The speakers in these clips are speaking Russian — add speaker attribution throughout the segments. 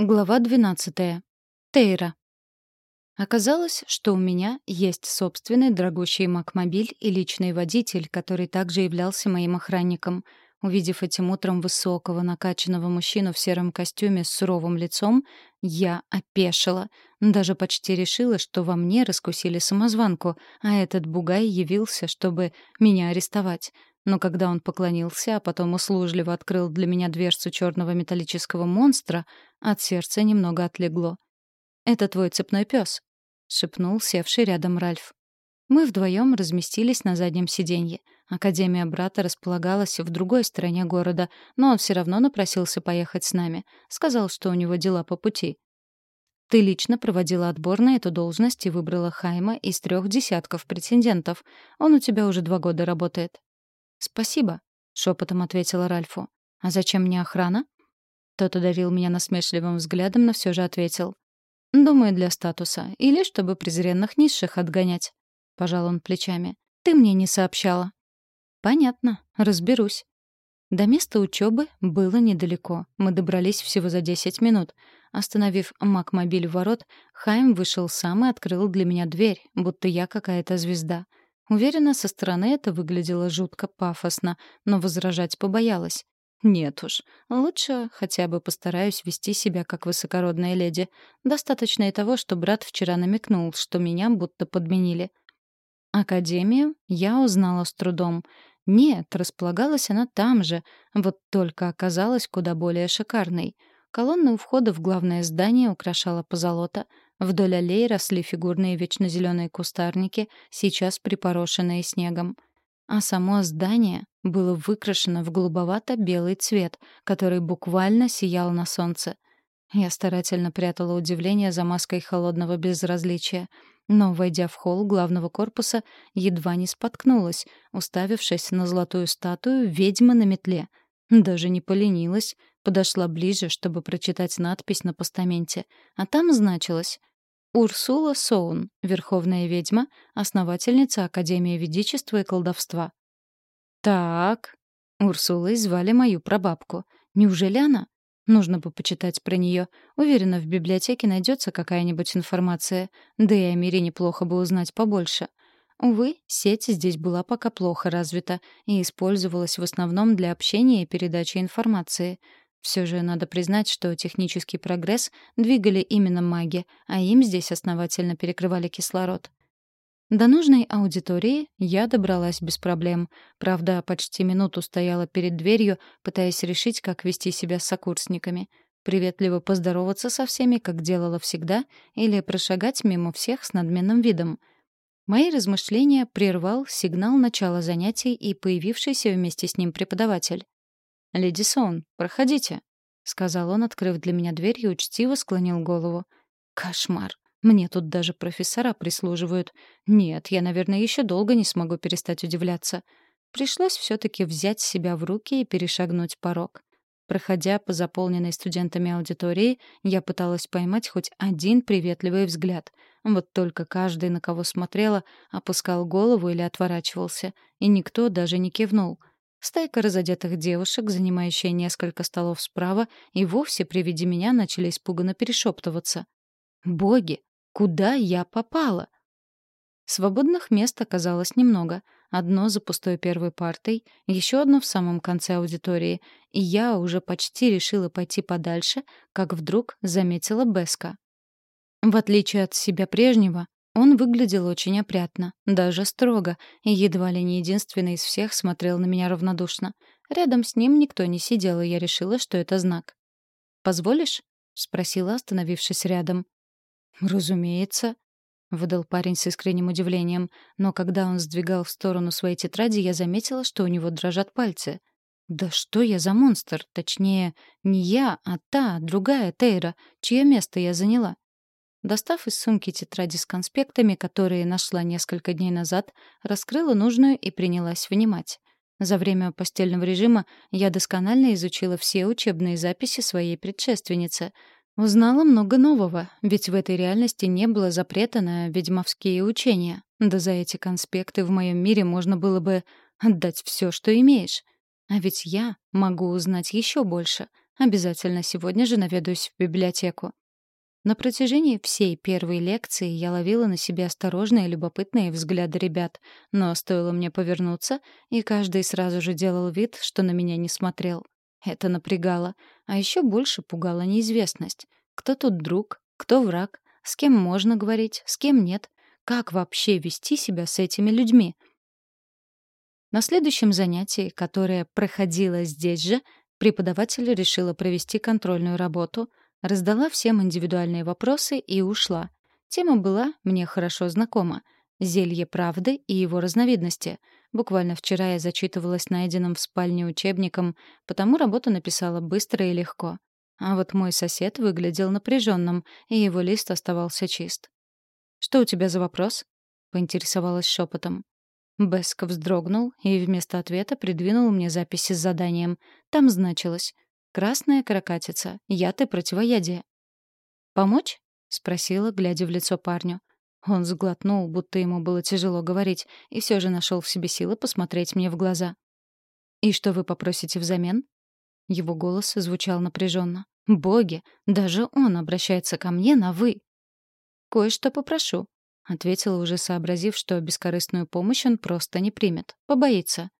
Speaker 1: Глава 12. Тейра. Оказалось, что у меня есть собственный дорогущий макмобиль и личный водитель, который также являлся моим охранником. Увидев этим утром высокого, накачанного мужчину в сером костюме с суровым лицом, я опешила. Даже почти решила, что во мне раскусили самозванку, а этот бугай явился, чтобы меня арестовать но когда он поклонился, а потом услужливо открыл для меня дверцу черного металлического монстра, от сердца немного отлегло. «Это твой цепной пес», — шепнул севший рядом Ральф. Мы вдвоем разместились на заднем сиденье. Академия брата располагалась в другой стороне города, но он все равно напросился поехать с нами. Сказал, что у него дела по пути. Ты лично проводила отбор на эту должность и выбрала Хайма из трех десятков претендентов. Он у тебя уже два года работает. «Спасибо», — шепотом ответила Ральфу. «А зачем мне охрана?» Тот одарил меня насмешливым взглядом, но все же ответил. «Думаю, для статуса. Или чтобы презренных низших отгонять». Пожал он плечами. «Ты мне не сообщала». «Понятно. Разберусь». До места учебы было недалеко. Мы добрались всего за 10 минут. Остановив Макмобиль в ворот, Хайм вышел сам и открыл для меня дверь, будто я какая-то звезда. Уверена, со стороны это выглядело жутко пафосно, но возражать побоялась. Нет уж, лучше хотя бы постараюсь вести себя как высокородная леди. Достаточно и того, что брат вчера намекнул, что меня будто подменили. Академию я узнала с трудом. Нет, располагалась она там же, вот только оказалась куда более шикарной. Колонны у входа в главное здание украшала позолота — Вдоль аллей росли фигурные вечно зеленые кустарники, сейчас припорошенные снегом. А само здание было выкрашено в голубовато-белый цвет, который буквально сиял на солнце. Я старательно прятала удивление за маской холодного безразличия, но, войдя в холл главного корпуса, едва не споткнулась, уставившись на золотую статую ведьмы на метле. Даже не поленилась, подошла ближе, чтобы прочитать надпись на постаменте, а там значилось Урсула Соун, верховная ведьма, основательница Академии ведичества и колдовства. Так, Урсулой звали мою прабабку. Неужели она? Нужно бы почитать про нее. Уверена, в библиотеке найдется какая-нибудь информация. Да и о мире неплохо бы узнать побольше. Увы, сеть здесь была пока плохо развита и использовалась в основном для общения и передачи информации. Все же надо признать, что технический прогресс двигали именно маги, а им здесь основательно перекрывали кислород. До нужной аудитории я добралась без проблем. Правда, почти минуту стояла перед дверью, пытаясь решить, как вести себя с сокурсниками. Приветливо поздороваться со всеми, как делала всегда, или прошагать мимо всех с надменным видом. Мои размышления прервал сигнал начала занятий и появившийся вместе с ним преподаватель. «Леди Сон, проходите», — сказал он, открыв для меня дверь и учтиво склонил голову. «Кошмар. Мне тут даже профессора прислуживают. Нет, я, наверное, еще долго не смогу перестать удивляться. Пришлось все-таки взять себя в руки и перешагнуть порог. Проходя по заполненной студентами аудитории, я пыталась поймать хоть один приветливый взгляд. Вот только каждый, на кого смотрела, опускал голову или отворачивался, и никто даже не кивнул. Стайка разодетых девушек, занимающая несколько столов справа, и вовсе при виде меня начали испуганно перешептываться. «Боги! Куда я попала?» Свободных мест оказалось немного. Одно за пустой первой партой, еще одно в самом конце аудитории, и я уже почти решила пойти подальше, как вдруг заметила Беска. В отличие от себя прежнего, он выглядел очень опрятно, даже строго, и едва ли не единственный из всех смотрел на меня равнодушно. Рядом с ним никто не сидел, и я решила, что это знак. «Позволишь?» — спросила, остановившись рядом. «Разумеется», — выдал парень с искренним удивлением, но когда он сдвигал в сторону своей тетради, я заметила, что у него дрожат пальцы. «Да что я за монстр? Точнее, не я, а та, другая Тейра, чье место я заняла. Достав из сумки тетради с конспектами, которые нашла несколько дней назад, раскрыла нужную и принялась внимать. За время постельного режима я досконально изучила все учебные записи своей предшественницы. Узнала много нового, ведь в этой реальности не было запрета на ведьмовские учения. Да за эти конспекты в моем мире можно было бы отдать все, что имеешь. А ведь я могу узнать еще больше — Обязательно сегодня же наведаюсь в библиотеку. На протяжении всей первой лекции я ловила на себе осторожные и любопытные взгляды ребят, но стоило мне повернуться, и каждый сразу же делал вид, что на меня не смотрел. Это напрягало, а еще больше пугала неизвестность. Кто тут друг, кто враг, с кем можно говорить, с кем нет, как вообще вести себя с этими людьми. На следующем занятии, которое проходило здесь же, преподаватель решила провести контрольную работу, раздала всем индивидуальные вопросы и ушла. Тема была мне хорошо знакома — зелье правды и его разновидности. Буквально вчера я зачитывалась найденным в спальне учебником, потому работу написала быстро и легко. А вот мой сосед выглядел напряженным, и его лист оставался чист. «Что у тебя за вопрос?» — поинтересовалась шепотом. Беск вздрогнул и вместо ответа придвинул мне записи с заданием. Там значилось «Красная каракатица. Яд и противоядие». «Помочь?» — спросила, глядя в лицо парню. Он сглотнул, будто ему было тяжело говорить, и все же нашел в себе силы посмотреть мне в глаза. «И что вы попросите взамен?» Его голос звучал напряженно. «Боги! Даже он обращается ко мне на «вы». «Кое-что попрошу», — ответила, уже сообразив, что бескорыстную помощь он просто не примет. Побоится.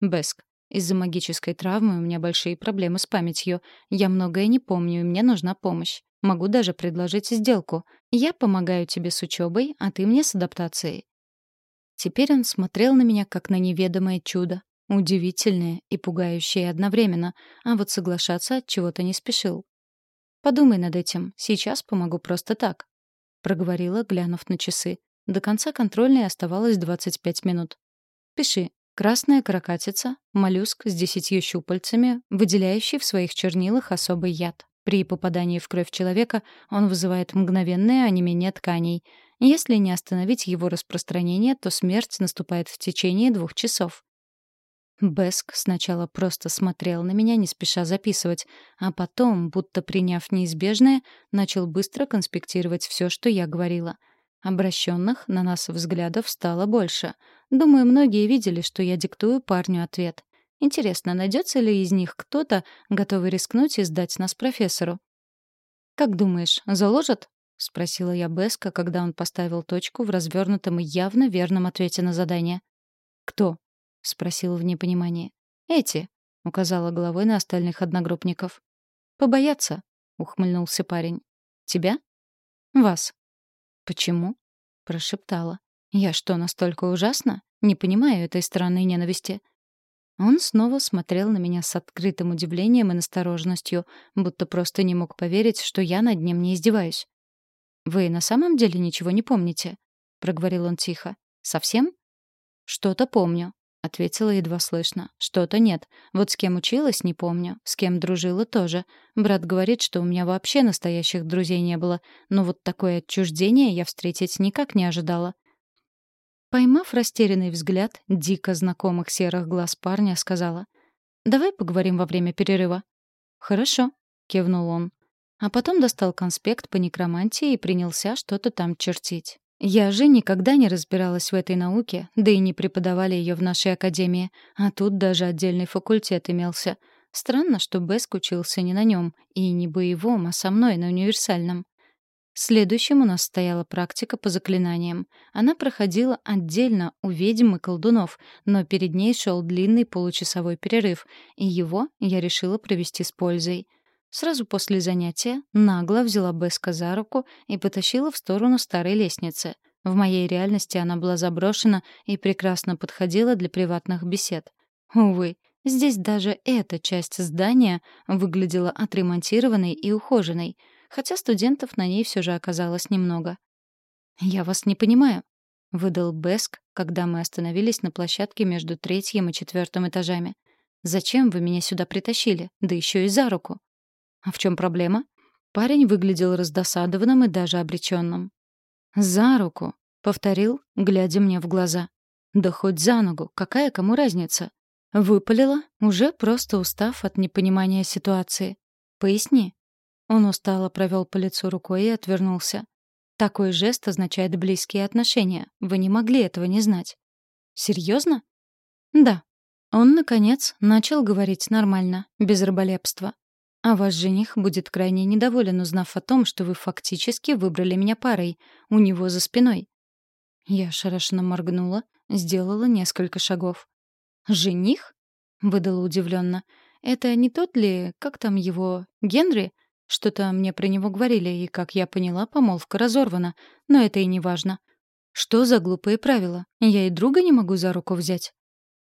Speaker 1: «Беск, из-за магической травмы у меня большие проблемы с памятью. Я многое не помню, и мне нужна помощь. Могу даже предложить сделку. Я помогаю тебе с учебой, а ты мне с адаптацией». Теперь он смотрел на меня, как на неведомое чудо. Удивительное и пугающее одновременно, а вот соглашаться от чего-то не спешил. «Подумай над этим. Сейчас помогу просто так», — проговорила, глянув на часы. До конца контрольной оставалось 25 минут. «Пиши. Красная каракатица, моллюск с десятью щупальцами, выделяющий в своих чернилах особый яд. При попадании в кровь человека он вызывает мгновенное онемение тканей. Если не остановить его распространение, то смерть наступает в течение двух часов. Беск сначала просто смотрел на меня, не спеша записывать, а потом, будто приняв неизбежное, начал быстро конспектировать все, что я говорила. Обращенных на нас взглядов стало больше. Думаю, многие видели, что я диктую парню ответ. Интересно, найдется ли из них кто-то, готовый рискнуть и сдать нас профессору? «Как думаешь, заложат?» — спросила я Беска, когда он поставил точку в развернутом и явно верном ответе на задание. «Кто?» — спросил в непонимании. «Эти», — указала головой на остальных одногруппников. «Побояться», — ухмыльнулся парень. «Тебя?» «Вас». «Почему?» — прошептала. «Я что, настолько ужасна? Не понимаю этой странной ненависти». Он снова смотрел на меня с открытым удивлением и настороженностью, будто просто не мог поверить, что я над ним не издеваюсь. «Вы на самом деле ничего не помните?» — проговорил он тихо. «Совсем?» «Что-то помню», — ответила едва слышно. «Что-то нет. Вот с кем училась, не помню. С кем дружила, тоже. Брат говорит, что у меня вообще настоящих друзей не было. Но вот такое отчуждение я встретить никак не ожидала». Поймав растерянный взгляд дико знакомых серых глаз парня, сказала. «Давай поговорим во время перерыва». «Хорошо», — кивнул он. А потом достал конспект по некромантии и принялся что-то там чертить. Я же никогда не разбиралась в этой науке, да и не преподавали ее в нашей академии, а тут даже отдельный факультет имелся. Странно, что Бэск учился не на нем, и не боевом, а со мной на универсальном. Следующим у нас стояла практика по заклинаниям. Она проходила отдельно у ведьм и колдунов, но перед ней шел длинный получасовой перерыв, и его я решила провести с пользой — Сразу после занятия нагло взяла Беска за руку и потащила в сторону старой лестницы. В моей реальности она была заброшена и прекрасно подходила для приватных бесед. Увы, здесь даже эта часть здания выглядела отремонтированной и ухоженной, хотя студентов на ней все же оказалось немного. «Я вас не понимаю», — выдал Беск, когда мы остановились на площадке между третьим и четвертым этажами. «Зачем вы меня сюда притащили? Да еще и за руку». А в чем проблема? Парень выглядел раздосадованным и даже обреченным. «За руку», — повторил, глядя мне в глаза. «Да хоть за ногу, какая кому разница?» Выпалила, уже просто устав от непонимания ситуации. «Поясни». Он устало провел по лицу рукой и отвернулся. «Такой жест означает близкие отношения. Вы не могли этого не знать». «Серьезно?» «Да». Он, наконец, начал говорить нормально, без раболепства. А ваш жених будет крайне недоволен, узнав о том, что вы фактически выбрали меня парой, у него за спиной». Я шарашенно моргнула, сделала несколько шагов. «Жених?» — выдала удивленно. «Это не тот ли, как там его, Генри? Что-то мне про него говорили, и, как я поняла, помолвка разорвана. Но это и не важно. Что за глупые правила? Я и друга не могу за руку взять.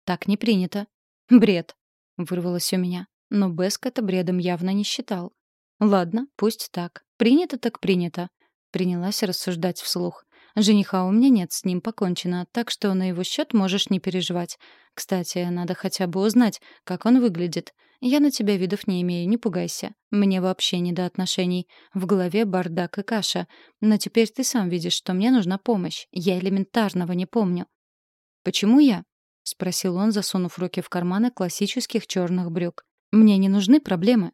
Speaker 1: Так не принято. Бред. Вырвалось у меня. Но Беск это бредом явно не считал. Ладно, пусть так. Принято так принято. Принялась рассуждать вслух. Жениха у меня нет, с ним покончено, так что на его счет можешь не переживать. Кстати, надо хотя бы узнать, как он выглядит. Я на тебя видов не имею, не пугайся. Мне вообще не до отношений. В голове бардак и каша. Но теперь ты сам видишь, что мне нужна помощь. Я элементарного не помню. Почему я? спросил он, засунув руки в карманы классических черных брюк. Мне не нужны проблемы.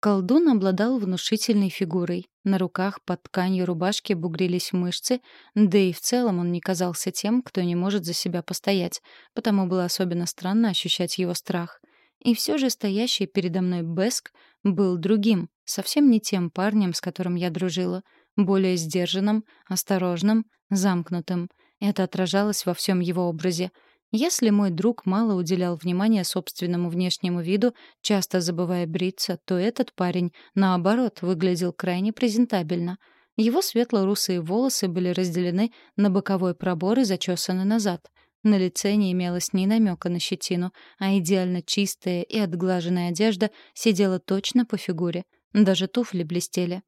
Speaker 1: Колдун обладал внушительной фигурой. На руках под тканью рубашки бугрились мышцы, да и в целом он не казался тем, кто не может за себя постоять, потому было особенно странно ощущать его страх. И все же стоящий передо мной Беск был другим, совсем не тем парнем, с которым я дружила, более сдержанным, осторожным, замкнутым. Это отражалось во всем его образе. Если мой друг мало уделял внимания собственному внешнему виду, часто забывая бриться, то этот парень, наоборот, выглядел крайне презентабельно. Его светло-русые волосы были разделены на боковой пробор и зачесаны назад — на лице не имелось ни намека на щетину, а идеально чистая и отглаженная одежда сидела точно по фигуре. Даже туфли блестели.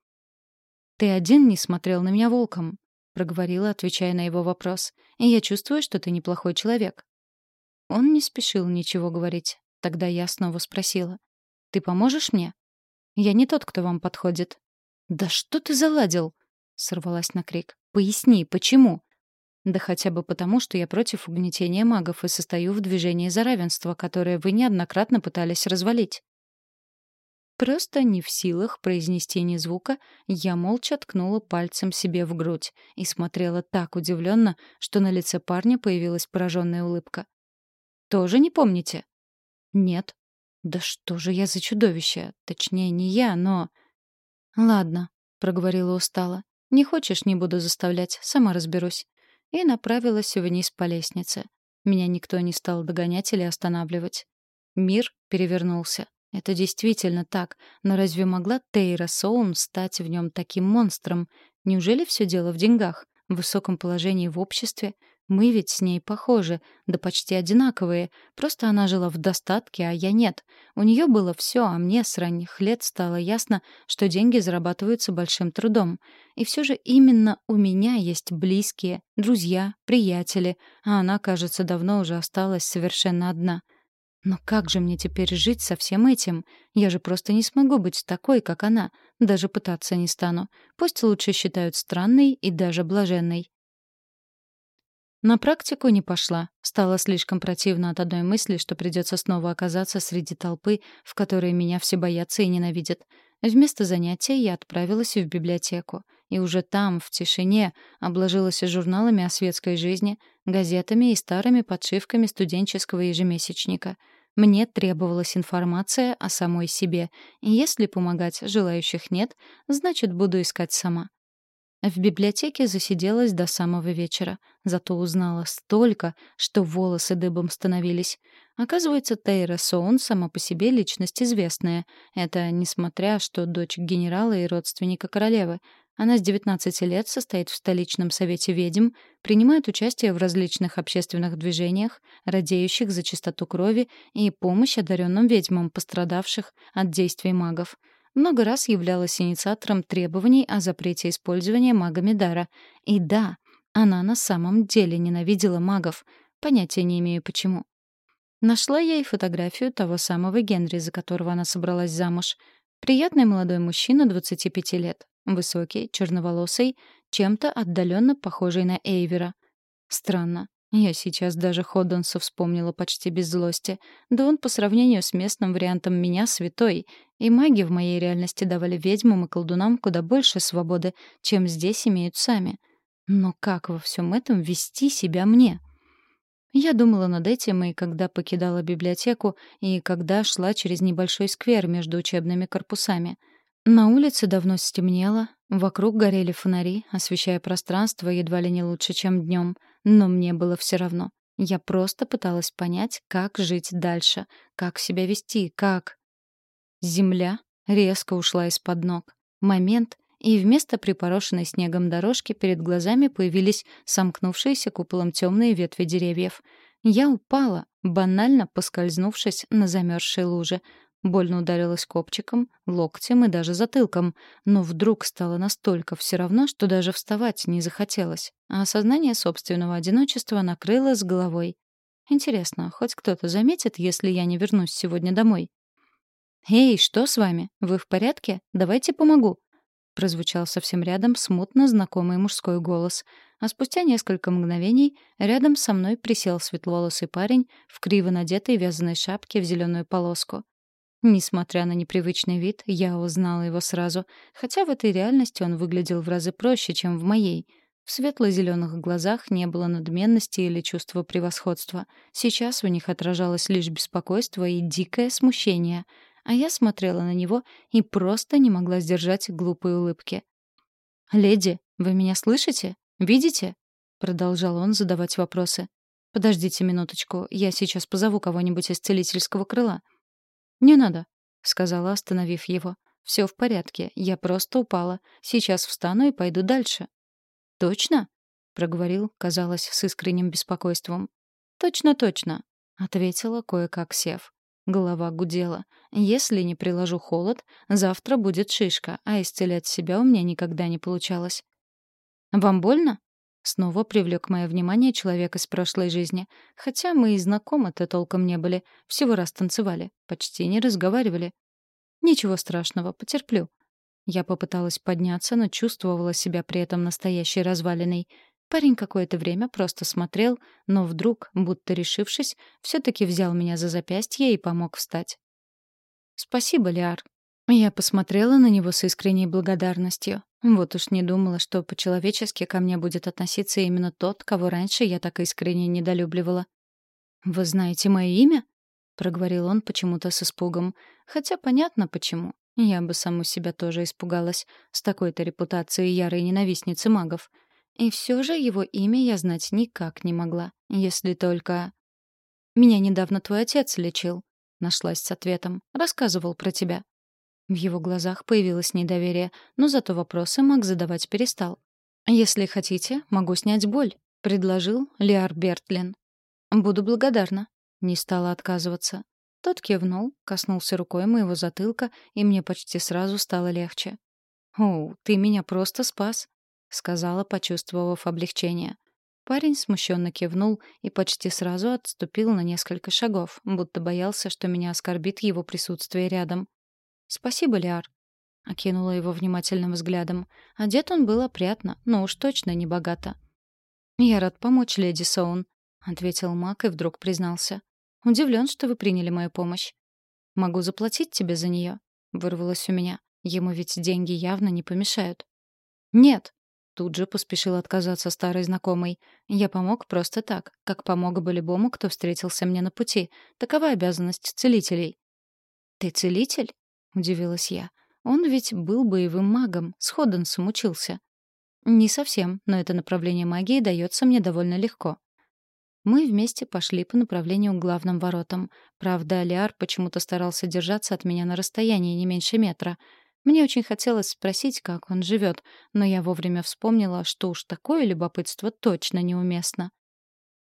Speaker 1: «Ты один не смотрел на меня волком», — проговорила, отвечая на его вопрос. «И я чувствую, что ты неплохой человек». Он не спешил ничего говорить. Тогда я снова спросила. «Ты поможешь мне?» «Я не тот, кто вам подходит». «Да что ты заладил?» — сорвалась на крик. «Поясни, почему?» Да хотя бы потому, что я против угнетения магов и состою в движении за равенство, которое вы неоднократно пытались развалить. Просто не в силах произнести ни звука, я молча ткнула пальцем себе в грудь и смотрела так удивленно, что на лице парня появилась пораженная улыбка. «Тоже не помните?» «Нет». «Да что же я за чудовище? Точнее, не я, но...» «Ладно», — проговорила устало. «Не хочешь, не буду заставлять, сама разберусь и направилась вниз по лестнице. Меня никто не стал догонять или останавливать. Мир перевернулся. Это действительно так, но разве могла Тейра Соун стать в нем таким монстром? Неужели все дело в деньгах, в высоком положении в обществе, мы ведь с ней похожи, да почти одинаковые. Просто она жила в достатке, а я нет. У нее было все, а мне с ранних лет стало ясно, что деньги зарабатываются большим трудом. И все же именно у меня есть близкие, друзья, приятели, а она, кажется, давно уже осталась совершенно одна. Но как же мне теперь жить со всем этим? Я же просто не смогу быть такой, как она. Даже пытаться не стану. Пусть лучше считают странной и даже блаженной. На практику не пошла. Стало слишком противно от одной мысли, что придется снова оказаться среди толпы, в которой меня все боятся и ненавидят. Вместо занятия я отправилась в библиотеку. И уже там, в тишине, обложилась журналами о светской жизни, газетами и старыми подшивками студенческого ежемесячника. Мне требовалась информация о самой себе, и если помогать желающих нет, значит, буду искать сама. В библиотеке засиделась до самого вечера, зато узнала столько, что волосы дыбом становились. Оказывается, Тейра Соун сама по себе личность известная. Это несмотря, что дочь генерала и родственника королевы. Она с 19 лет состоит в столичном совете ведьм, принимает участие в различных общественных движениях, радеющих за чистоту крови и помощь одаренным ведьмам, пострадавших от действий магов — много раз являлась инициатором требований о запрете использования магами дара. И да, она на самом деле ненавидела магов. Понятия не имею почему. Нашла я и фотографию того самого Генри, за которого она собралась замуж. Приятный молодой мужчина 25 лет. Высокий, черноволосый, чем-то отдаленно похожий на Эйвера. Странно. Я сейчас даже Ходденса вспомнила почти без злости. Да он по сравнению с местным вариантом меня святой. И маги в моей реальности давали ведьмам и колдунам куда больше свободы, чем здесь имеют сами. Но как во всем этом вести себя мне? Я думала над этим и когда покидала библиотеку, и когда шла через небольшой сквер между учебными корпусами. На улице давно стемнело, вокруг горели фонари, освещая пространство едва ли не лучше, чем днем, но мне было все равно. Я просто пыталась понять, как жить дальше, как себя вести, как... Земля резко ушла из-под ног. Момент, и вместо припорошенной снегом дорожки перед глазами появились сомкнувшиеся куполом темные ветви деревьев. Я упала, банально поскользнувшись на замерзшей луже. Больно ударилась копчиком, локтем и даже затылком, но вдруг стало настолько все равно, что даже вставать не захотелось, а осознание собственного одиночества накрыло с головой. Интересно, хоть кто-то заметит, если я не вернусь сегодня домой? «Эй, что с вами? Вы в порядке? Давайте помогу», прозвучал совсем рядом смутно знакомый мужской голос, а спустя несколько мгновений рядом со мной присел светловолосый парень в криво надетой вязаной шапке в зеленую полоску. Несмотря на непривычный вид, я узнала его сразу, хотя в этой реальности он выглядел в разы проще, чем в моей. В светло-зеленых глазах не было надменности или чувства превосходства. Сейчас в них отражалось лишь беспокойство и дикое смущение — а я смотрела на него и просто не могла сдержать глупой улыбки. «Леди, вы меня слышите? Видите?» — продолжал он задавать вопросы. «Подождите минуточку, я сейчас позову кого-нибудь из целительского крыла». «Не надо», — сказала, остановив его. «Все в порядке, я просто упала. Сейчас встану и пойду дальше». «Точно?» — проговорил, казалось, с искренним беспокойством. «Точно-точно», — ответила, кое-как сев. Голова гудела. Если не приложу холод, завтра будет шишка, а исцелять себя у меня никогда не получалось. «Вам больно?» Снова привлек мое внимание человек из прошлой жизни. Хотя мы и знакомы-то толком не были. Всего раз танцевали. Почти не разговаривали. Ничего страшного, потерплю. Я попыталась подняться, но чувствовала себя при этом настоящей развалиной. Парень какое-то время просто смотрел, но вдруг, будто решившись, все-таки взял меня за запястье и помог встать. «Спасибо, Лиар». Я посмотрела на него с искренней благодарностью. Вот уж не думала, что по-человечески ко мне будет относиться именно тот, кого раньше я так искренне недолюбливала. «Вы знаете мое имя?» — проговорил он почему-то с испугом. Хотя понятно, почему. Я бы саму себя тоже испугалась с такой-то репутацией ярой ненавистницы магов. И все же его имя я знать никак не могла, если только... «Меня недавно твой отец лечил», — нашлась с ответом. «Рассказывал про тебя». В его глазах появилось недоверие, но зато вопросы Мак задавать перестал. «Если хотите, могу снять боль», — предложил Лиар Бертлин. «Буду благодарна», — не стала отказываться. Тот кивнул, коснулся рукой моего затылка, и мне почти сразу стало легче. «О, ты меня просто спас», сказала, почувствовав облегчение. Парень смущенно кивнул и почти сразу отступил на несколько шагов, будто боялся, что меня оскорбит его присутствие рядом. «Спасибо, Лиар», — окинула его внимательным взглядом. Одет он был опрятно, но уж точно не богато. «Я рад помочь, леди Соун», — ответил Мак и вдруг признался. «Удивлен, что вы приняли мою помощь». «Могу заплатить тебе за нее», — вырвалось у меня. Ему ведь деньги явно не помешают. «Нет», Тут же поспешил отказаться старый знакомый. Я помог просто так, как помог бы любому, кто встретился мне на пути. Такова обязанность целителей. «Ты целитель?» — удивилась я. «Он ведь был боевым магом, с Ходденсом учился». «Не совсем, но это направление магии дается мне довольно легко». Мы вместе пошли по направлению к главным воротам. Правда, Алиар почему-то старался держаться от меня на расстоянии не меньше метра — мне очень хотелось спросить, как он живет, но я вовремя вспомнила, что уж такое любопытство точно неуместно.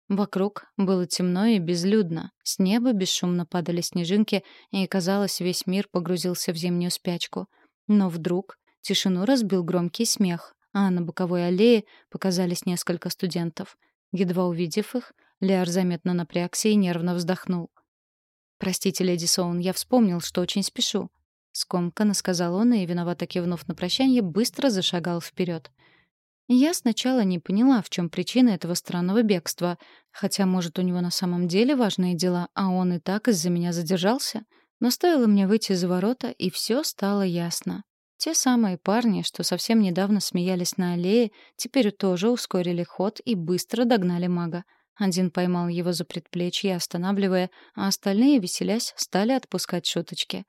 Speaker 1: Вокруг было темно и безлюдно. С неба бесшумно падали снежинки, и, казалось, весь мир погрузился в зимнюю спячку. Но вдруг тишину разбил громкий смех, а на боковой аллее показались несколько студентов. Едва увидев их, Лиар заметно напрягся и нервно вздохнул. «Простите, леди Соун, я вспомнил, что очень спешу. Скомканно сказал он и, виновато кивнув на прощание, быстро зашагал вперед. Я сначала не поняла, в чем причина этого странного бегства, хотя, может, у него на самом деле важные дела, а он и так из-за меня задержался. Но стоило мне выйти за ворота, и все стало ясно. Те самые парни, что совсем недавно смеялись на аллее, теперь тоже ускорили ход и быстро догнали мага. Один поймал его за предплечье, останавливая, а остальные, веселясь, стали отпускать шуточки.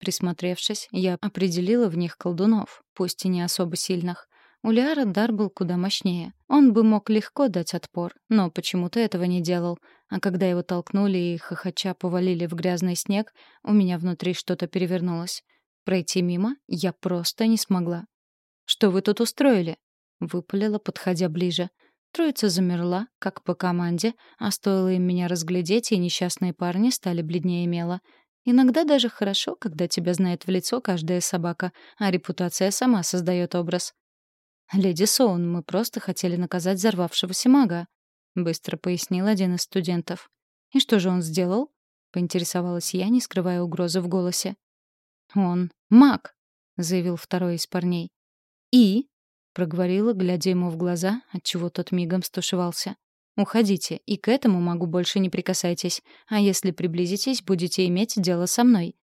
Speaker 1: Присмотревшись, я определила в них колдунов, пусть и не особо сильных. У Лиара дар был куда мощнее. Он бы мог легко дать отпор, но почему-то этого не делал. А когда его толкнули и хохоча повалили в грязный снег, у меня внутри что-то перевернулось. Пройти мимо я просто не смогла. «Что вы тут устроили?» — выпалила, подходя ближе. Троица замерла, как по команде, а стоило им меня разглядеть, и несчастные парни стали бледнее мела. Иногда даже хорошо, когда тебя знает в лицо каждая собака, а репутация сама создает образ. «Леди Соун, мы просто хотели наказать взорвавшегося мага», — быстро пояснил один из студентов. «И что же он сделал?» — поинтересовалась я, не скрывая угрозы в голосе. «Он маг», — заявил второй из парней. «И?» — проговорила, глядя ему в глаза, отчего тот мигом стушевался. «Уходите, и к этому магу больше не прикасайтесь, а если приблизитесь, будете иметь дело со мной.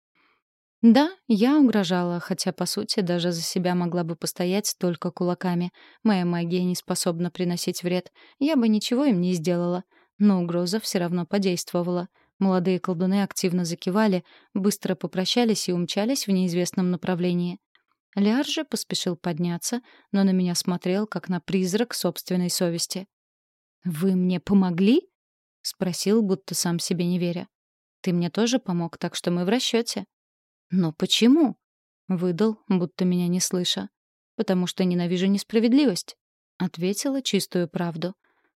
Speaker 1: Да, я угрожала, хотя, по сути, даже за себя могла бы постоять только кулаками. Моя магия не способна приносить вред. Я бы ничего им не сделала. Но угроза все равно подействовала. Молодые колдуны активно закивали, быстро попрощались и умчались в неизвестном направлении. Ляр же поспешил подняться, но на меня смотрел, как на призрак собственной совести. «Вы мне помогли?» — спросил, будто сам себе не веря. «Ты мне тоже помог, так что мы в расчете. «Но почему?» — выдал, будто меня не слыша. «Потому что ненавижу несправедливость», — ответила чистую правду.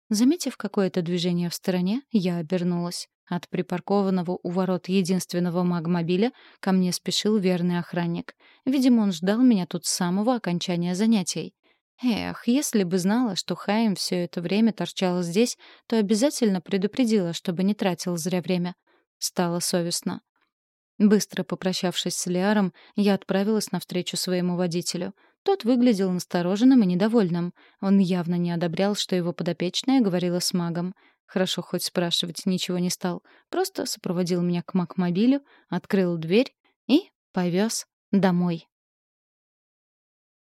Speaker 1: Заметив какое-то движение в стороне, я обернулась. От припаркованного у ворот единственного магмобиля ко мне спешил верный охранник. Видимо, он ждал меня тут с самого окончания занятий. Эх, если бы знала, что Хаим все это время торчала здесь, то обязательно предупредила, чтобы не тратил зря время. Стало совестно. Быстро попрощавшись с Лиаром, я отправилась навстречу своему водителю. Тот выглядел настороженным и недовольным. Он явно не одобрял, что его подопечная говорила с магом. Хорошо, хоть спрашивать ничего не стал. Просто сопроводил меня к макмобилю, открыл дверь и повез домой.